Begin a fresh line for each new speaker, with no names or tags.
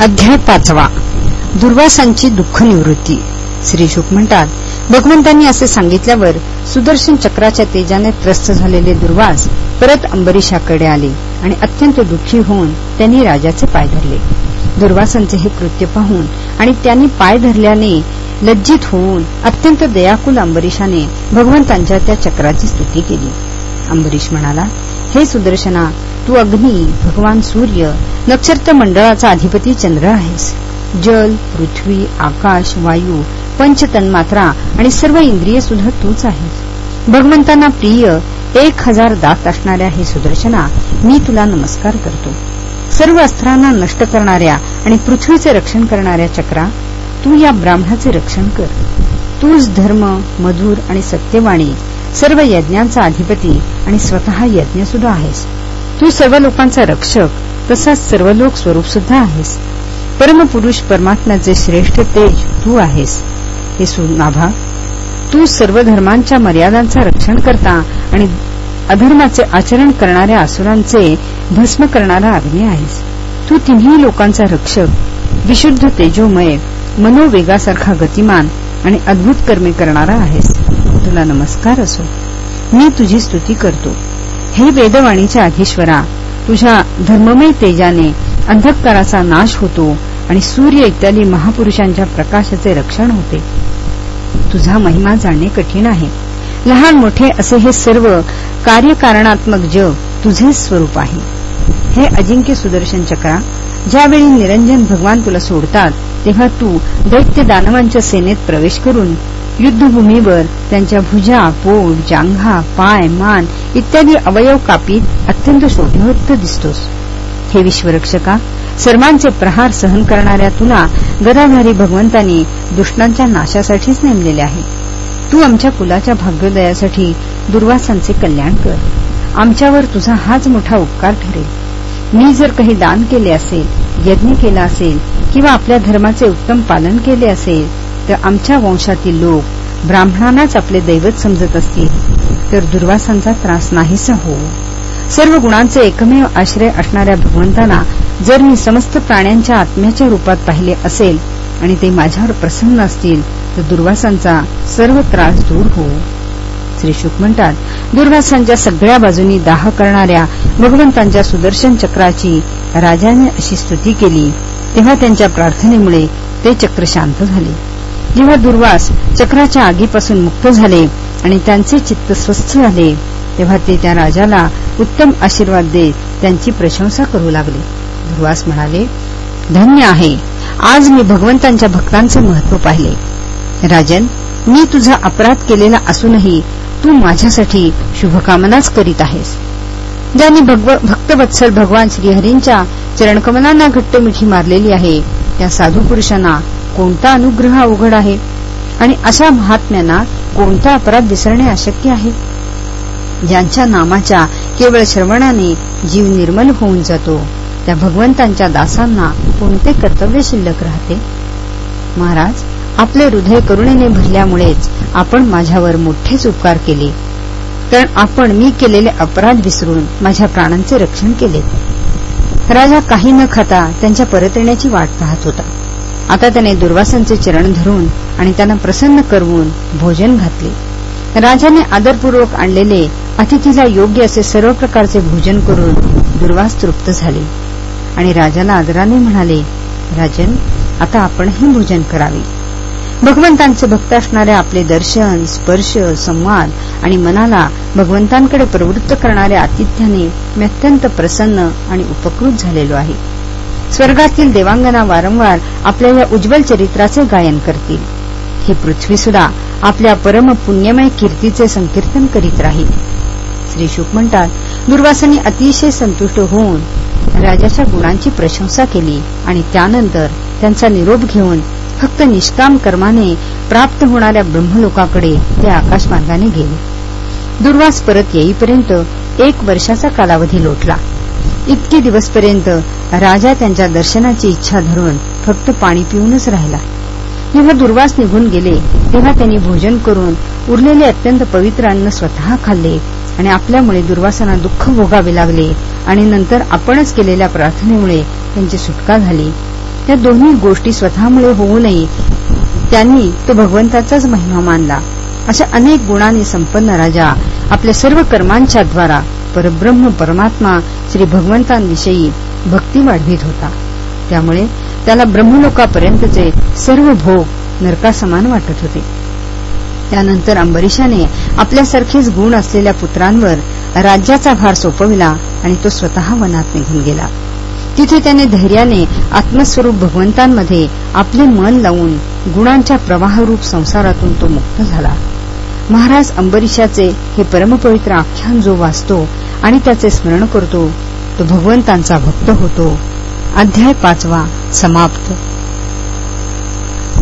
अध्याय पाचवा. दुर्वासांची दुःख निवृत्ती श्री शुक म्हणतात भगवंतांनी असे सांगितल्यावर सुदर्शन चक्राच्या तेजाने त्रस्त झालेले दुर्वास परत अंबरीशाकडे आले आणि अत्यंत दुःखी होऊन त्यांनी राजाचे पाय धरले. दुर्वासांचे हे कृत्य पाहून आणि त्यांनी पाय धरल्याने लज्जित होऊन अत्यंत दयाकुल अंबरीशाने भगवंतांच्या त्या चक्राची स्तुती केली. अंबरीश म्हणाला हे सुदर्शना तू अग्नी भगवान सूर्य नक्षत्र मंडळाचा अधिपती चंद्र आहेस. जल पृथ्वी आकाश वायू पंचतन्मात्रा आणि सर्व इंद्रिय सुद्धा तूच आहेस. भगवंतांना प्रिय एक हजार दात असणाऱ्या हे सुदर्शना मी तुला नमस्कार करतो. सर्व अस्त्रांना नष्ट करणाऱ्या आणि पृथ्वीचे रक्षण करणाऱ्या चक्रा तू या ब्राह्मणाचे रक्षण कर. तूच धर्म मधुर आणि सत्यवाणी सर्व यज्ञांचा अधिपती आणि स्वतः यज्ञ सुद्धा आहेस. तू सर्व लोकांचा रक्षक. तसाच सर्व लोक स्वरूप सुद्धा आहेस. परमपुरुष परमात्म्याचे श्रेष्ठ तेज तू आहेस. हे सुनाभा तू सर्व धर्मांच्या मर्यादांचा रक्षण करता आणि अधर्माचे आचरण करणाऱ्या असुरांचे भस्म करणारा अग्नी आहेस. तू तिन्ही लोकांचा रक्षक. विशुद्ध तेजोमय मनोवेगासारखा गतिमान आणि अद्भुत कर्मे करणारा आहेस. तुला नमस्कार असो. मी तुझी स्तुती करतो. हे वेदवाणीच्या अधीश्वरा तुझ्या धर्ममय तेजाने अंधकाराचा नाश होतो आणि सूर्य इत्यादी महापुरुषांच्या प्रकाशाचे रक्षण होते. तुझा महिमा जाणणे कठीण आहे. लहान मोठे असे हे सर्व कार्यकारणात्मक जग तुझेच स्वरूप आहे. हे अजिंक्य सुदर्शन चक्रा ज्यावेळी निरंजन भगवान तुला सोडतात तेव्हा तू दैत्य दानवांच्या सेनेत प्रवेश करून युद्धभूमीवर त्यांच्या भुजा पोट जांघा पाय मान इत्यादी अवयव कापीत अत्यंत शोभयुक्त दिसतोस. हे विश्वरक्षका सर्वांचे प्रहार सहन करणाऱ्या तुला गदाधारी भगवंतांनी दुष्टांच्या नाशासाठीच नेमलेले आहे. तू आमच्या कुलाच्या भाग्योदयासाठी दुर्वासांचे कल्याण कर. आमच्यावर तुझा हाच मोठा उपकार ठरेल. मी जर काही दान केले असेल यज्ञ केला असेल किंवा आपल्या धर्माचे उत्तम पालन केले असेल तर आमच्या वंशातील लोक ब्राह्मणांनाच आपले दैवत समजत असतील तर दुर्वासांचा त्रास नाहीसा हो. सर्व गुणांचे एकमेव आश्रय असणाऱ्या भगवंतांना जर मी समस्त प्राण्यांच्या आत्म्याच्या रूपात पाहिले असेल आणि ते माझ्यावर प्रसन्न असतील तर दुर्वासांचा सर्व त्रास दूर हो. श्री शुक म्हणतात दुर्वासांच्या सगळ्या बाजूनी दाह करणाऱ्या भगवंतांच्या सुदर्शन चक्राची राजाने अशी स्तुती केली तेव्हा त्यांच्या प्रार्थनेमुळे ते चक्र शांत झाले. जेव्हा दुर्वास चक्राच्या आगीपासून मुक्त झाले आणि त्यांचे चित्त स्वस्थ झाले तेव्हा ते त्या राजाला उत्तम आशीर्वाद देत त्यांची प्रशंसा करू लागले. दुर्वास म्हणाले धन्य आहे. आज मी भगवंतांच्या भक्तांचे महत्त्व पाहिले. राजन मी तुझा अपराध केलेला असूनही तू माझ्यासाठी शुभकामनाच करीत आहेस. ज्यांनी भक्तवत्सल भगवान श्रीहरींच्या चरणकमलांना घट्ट मिठी मारलेली आहे त्या साधू पुरुषांना कोणता अनुग्रह अवघड आहे? आणि अशा महात्म्यांना कोणता अपराध विसरणे अशक्य आहे? ज्यांच्या नामाच्या केवळ श्रवणाने जीव निर्मल होऊन जातो त्या भगवंतांच्या दासांना कोणते कर्तव्य शिल्लक राहते? महाराज आपले हृदय करुणेने भरल्यामुळेच आपण माझ्यावर मोठेच उपकार केले. कारण आपण मी केलेले अपराध विसरून माझ्या प्राणांचे रक्षण केले. राजा काही न खाता त्यांच्या परत येण्याची वाट पाहत होता. आता त्याने दुर्वासांचे चरण धरून आणि त्यांना प्रसन्न करवून भोजन घातले. राजाने आदरपूर्वक आणलेले अतिथीला योग्य असे सर्व प्रकारचे भोजन करून दुर्वास तृप्त झाले. आणि राजाला आदराने म्हणाले राजन आता आपणही भोजन करावे. भगवंतांचे भक्त असणारे आपले दर्शन स्पर्श संवाद आणि मनाला भगवंतांकडे प्रवृत्त करणाऱ्या आतिथ्याने मी अत्यंत प्रसन्न आणि उपकृत झालेलो आहे. स्वर्गातील देवांगना वारंवार आपल्या या उज्ज्वल चरित्राचे गायन करतील. ही पृथ्वी सुद्धा आपल्या परम पुण्यमय कीर्तीचे संकीर्तन करीत राहील. श्री शुक म्हणतात दुर्वासांनी अतिशय संतुष्ट होऊन राजाच्या गुणांची प्रशंसा केली आणि त्यानंतर त्यांचा निरोप घेऊन फक्त निष्काम कर्माने प्राप्त होणाऱ्या ब्रह्मलोकाकडे ते आकाशमार्गाने गेले. दुर्वास परत येईपर्यंत एक वर्षाचा कालावधी लोटला. इतके दिवसपर्यंत राजा त्यांच्या दर्शनाची इच्छा धरून फक्त पाणी पिऊनच राहिला. जेव्हा दुर्वास निघून गेले तेव्हा त्यांनी भोजन करून उरलेले अत्यंत पवित्र अन्न स्वतः खाल्ले आणि आपल्यामुळे दुर्वासांना दुःख भोगावे लागले आणि नंतर आपणच केलेल्या प्रार्थनेमुळे त्यांची सुटका झाली. या दोन्ही गोष्टी स्वतःमुळे होऊ नये त्यांनी तो भगवंताचाच महिमा मानला. अशा अनेक गुणांनी संपन्न राजा आपल्या सर्व कर्मांच्या द्वारा परब्रह्म परमात्मा श्री भगवंतांविषयी भक्ती वाढवित होता. त्यामुळे त्याला ब्रह्मलोकापर्यंतचे सर्व भोग नरकासमान वाटत होते. त्यानंतर अंबरीशाने आपल्यासारखेच गुण असलेल्या पुत्रांवर राज्याचा भार सोपविला आणि तो स्वतः वनात निघून गेला. तिथे त्याने धैर्याने आत्मस्वरूप भगवंतांमध्ये आपले मन लावून गुणांच्या प्रवाहरूप संसारातून तो मुक्त झाला. महाराज अंबरीशाचे हे परमपवित्र आख्यान जो वाचतो आणि त्याचे स्मरण करतो भगवंतांचा भक्त होतो. अध्याय पाचवा समाप्त.